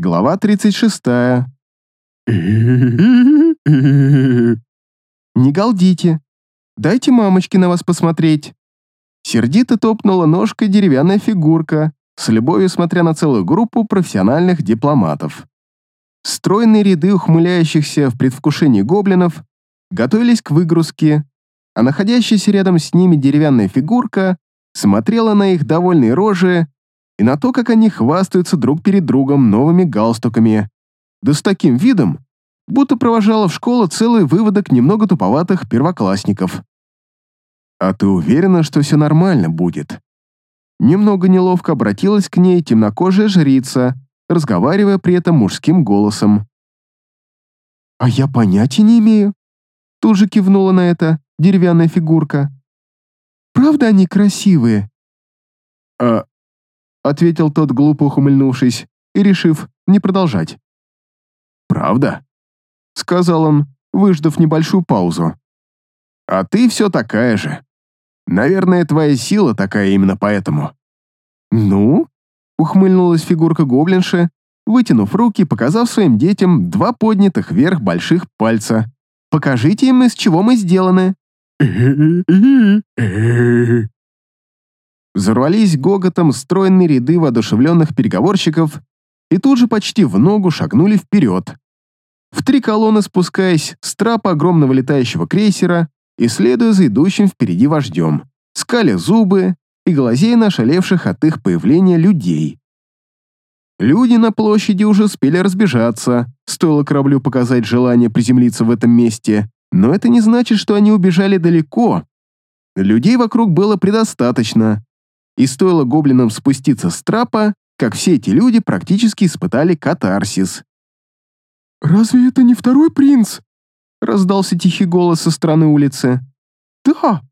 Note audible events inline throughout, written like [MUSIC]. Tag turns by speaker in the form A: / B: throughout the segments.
A: Глава 36. [LAUGHS] «Не галдите. Дайте мамочке на вас посмотреть». Сердито топнула ножкой деревянная фигурка, с любовью смотря на целую группу профессиональных дипломатов. Стройные ряды ухмыляющихся в предвкушении гоблинов готовились к выгрузке, а находящаяся рядом с ними деревянная фигурка смотрела на их довольные рожи и на то, как они хвастаются друг перед другом новыми галстуками, да с таким видом, будто провожала в школу целый выводок немного туповатых первоклассников. «А ты уверена, что все нормально будет?» Немного неловко обратилась к ней темнокожая жрица, разговаривая при этом мужским голосом. «А я понятия не имею», — тут же кивнула на это деревянная фигурка. «Правда они красивые?» «А...» — ответил тот, глупо ухмыльнувшись и решив не продолжать. «Правда?» — сказал он, выждав небольшую паузу. «А ты все такая же. Наверное, твоя сила такая именно поэтому». «Ну?» — ухмыльнулась фигурка гоблинши, вытянув руки, показав своим детям два поднятых вверх больших пальца. «Покажите им, из чего мы сделаны». [LAUGHS] Взорвались гоготом стройные ряды воодушевленных переговорщиков и тут же почти в ногу шагнули вперед. В три колонны спускаясь с трапа огромного летающего крейсера и следуя за идущим впереди вождем, скали зубы и глазей на ошалевших от их появления людей. Люди на площади уже успели разбежаться, стоило кораблю показать желание приземлиться в этом месте, но это не значит, что они убежали далеко. Людей вокруг было предостаточно, и стоило гоблинам спуститься с трапа, как все эти люди практически испытали катарсис.
B: «Разве это не второй принц?» — раздался тихий голос со стороны улицы. «Да,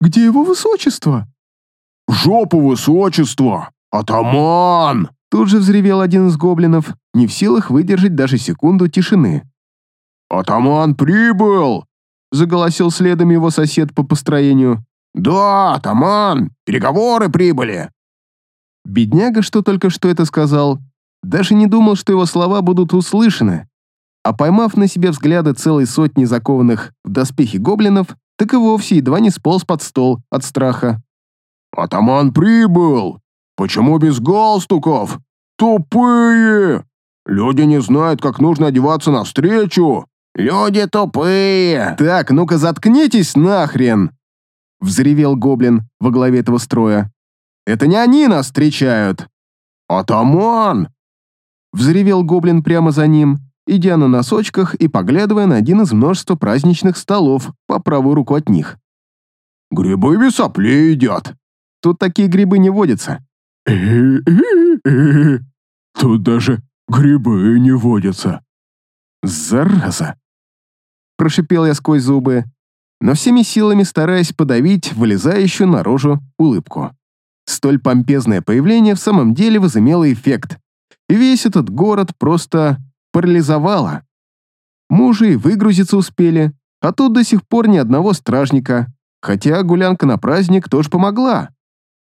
B: где его высочество?»
C: «В жопу высочество! Атаман!»
A: Тут же взревел один из гоблинов, не в силах выдержать даже секунду тишины.
C: «Атаман прибыл!» — заголосил следом его сосед по построению. «Да, атаман, переговоры прибыли!»
A: Бедняга, что только что это сказал, даже не думал, что его слова будут услышаны, а поймав на себе взгляды целой сотни закованных в доспехи гоблинов, так и вовсе едва не сполз под стол от страха.
C: «Атаман прибыл! Почему без галстуков? Тупые! Люди не знают, как нужно одеваться навстречу! Люди тупые!»
A: «Так, ну-ка заткнитесь нахрен!» Взревел гоблин во главе этого строя. «Это не они нас встречают!»
C: «Атаман!»
A: Взревел гоблин прямо за ним, идя на носочках и поглядывая на один из множества праздничных столов по правую руку от них.
C: «Грибы без соплей едят!»
A: Тут такие грибы не водятся. [LAUGHS]
C: Тут даже грибы не водятся.
A: Зараза. Прошипел я сквозь зубы, но всеми силами стараясь подавить вылезающую наружу улыбку. Столь помпезное появление в самом деле возымело эффект. И весь этот город просто парализовало. Мужи выгрузиться успели, а тут до сих пор ни одного стражника, хотя гулянка на праздник тоже помогла.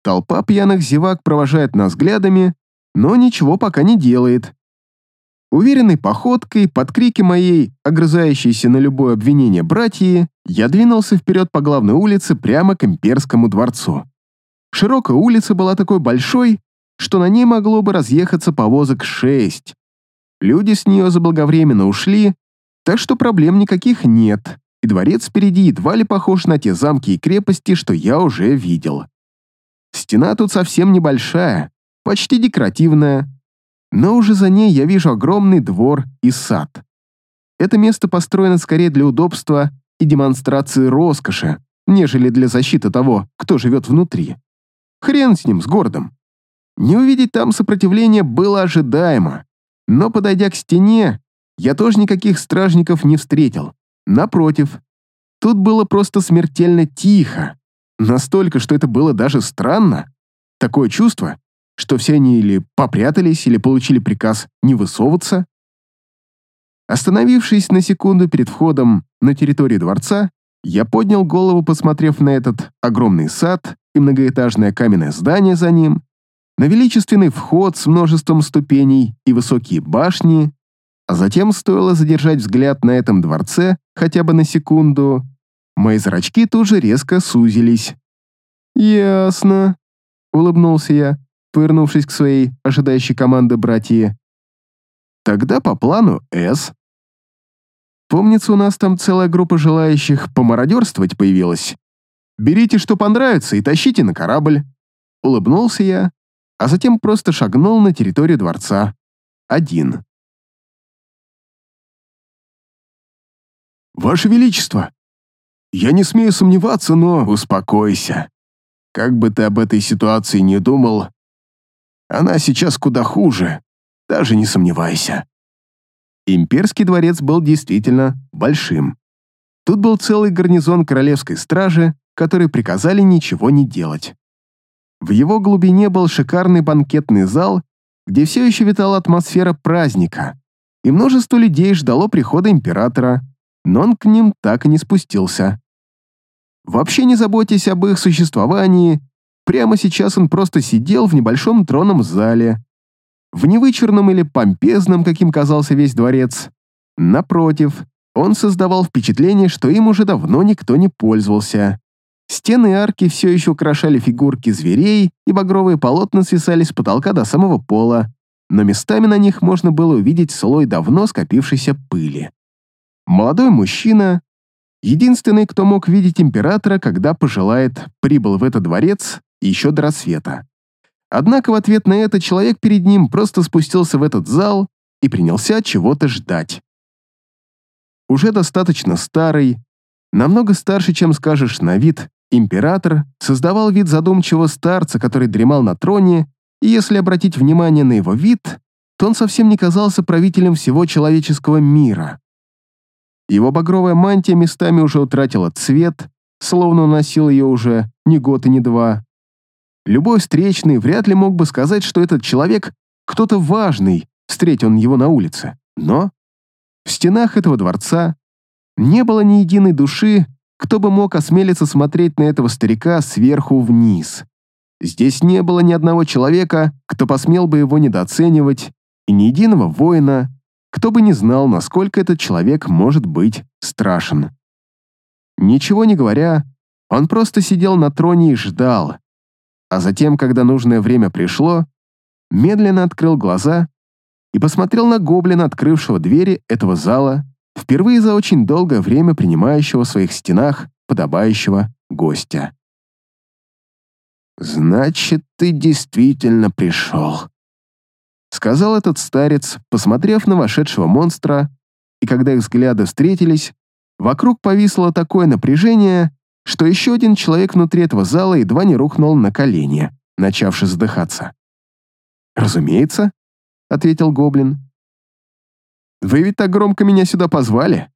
A: Толпа пьяных зевак провожает нас взглядами, но ничего пока не делает. Уверенной походкой, под крики моей, огрызающейся на любое обвинение братьи, я двинулся вперед по главной улице прямо к имперскому дворцу. Широкая улица была такой большой, что на ней могло бы разъехаться повозок шесть. Люди с нее заблаговременно ушли, так что проблем никаких нет, и дворец впереди едва ли похож на те замки и крепости, что я уже видел. Стена тут совсем небольшая, почти декоративная, но уже за ней я вижу огромный двор и сад. Это место построено скорее для удобства и демонстрации роскоши, нежели для защиты того, кто живет внутри. Хрен с ним, с городом. Не увидеть там сопротивления было ожидаемо, но, подойдя к стене, я тоже никаких стражников не встретил. Напротив, тут было просто смертельно тихо. Настолько, что это было даже странно. Такое чувство, что все они или попрятались, или получили приказ не высовываться. Остановившись на секунду перед входом на территорию дворца, я поднял голову, посмотрев на этот огромный сад и многоэтажное каменное здание за ним, на величественный вход с множеством ступеней и высокие башни, а затем стоило задержать взгляд на этом дворце хотя бы на секунду, мои зрачки тут же резко сузились. «Ясно», — улыбнулся я, повернувшись к своей ожидающей команды братья. «Тогда по плану С. Помнится, у нас там целая группа желающих помародерствовать появилась. Берите, что понравится, и тащите на корабль». Улыбнулся я, а затем просто шагнул на территорию дворца. Один. «Ваше Величество, я не смею сомневаться, но успокойся. Как бы ты об этой ситуации не думал, она сейчас куда хуже, даже не сомневайся». Имперский дворец был действительно большим. Тут был целый гарнизон королевской стражи, которые приказали ничего не делать. В его глубине был шикарный банкетный зал, где все еще витала атмосфера праздника, и множество людей ждало прихода императора, но он к ним так и не спустился. Вообще не заботьтесь об их существовании, прямо сейчас он просто сидел в небольшом тронном зале, в невычурном или помпезном, каким казался весь дворец. Напротив, он создавал впечатление, что им уже давно никто не пользовался. Стены и арки все еще украшали фигурки зверей, и багровые полотна свисали с потолка до самого пола, но местами на них можно было увидеть слой давно скопившейся пыли. Молодой мужчина, единственный, кто мог видеть императора, когда пожелает, прибыл в этот дворец еще до рассвета. Однако в ответ на это человек перед ним просто спустился в этот зал и принялся чего-то ждать. Уже достаточно старый, намного старше, чем скажешь на вид, император создавал вид задумчивого старца, который дремал на троне, и если обратить внимание на его вид, то он совсем не казался правителем всего человеческого мира. Его багровая мантия местами уже утратила цвет, словно носил ее уже не год и не два. Любой встречный вряд ли мог бы сказать, что этот человек кто-то важный, встретил он его на улице. Но в стенах этого дворца не было ни единой души, кто бы мог осмелиться смотреть на этого старика сверху вниз. Здесь не было ни одного человека, кто посмел бы его недооценивать, и ни единого воина, кто бы не знал, насколько этот человек может быть страшен. Ничего не говоря, он просто сидел на троне и ждал, а затем, когда нужное время пришло, медленно открыл глаза и посмотрел на гоблина, открывшего двери этого зала, впервые за очень долгое время принимающего в своих стенах подобающего гостя. «Значит, ты действительно пришел», — сказал этот старец, посмотрев на вошедшего монстра, и когда их взгляды встретились, вокруг повисло такое напряжение, что еще один человек внутри этого зала едва не рухнул на колени, начавший задыхаться. «Разумеется», — ответил гоблин. «Вы ведь так громко меня сюда позвали.